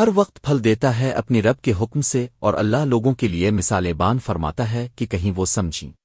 ہر وقت پھل دیتا ہے اپنی رب کے حکم سے اور اللہ لوگوں کے لیے مثالیں بان فرماتا ہے کہ کہیں وہ سمجھیں۔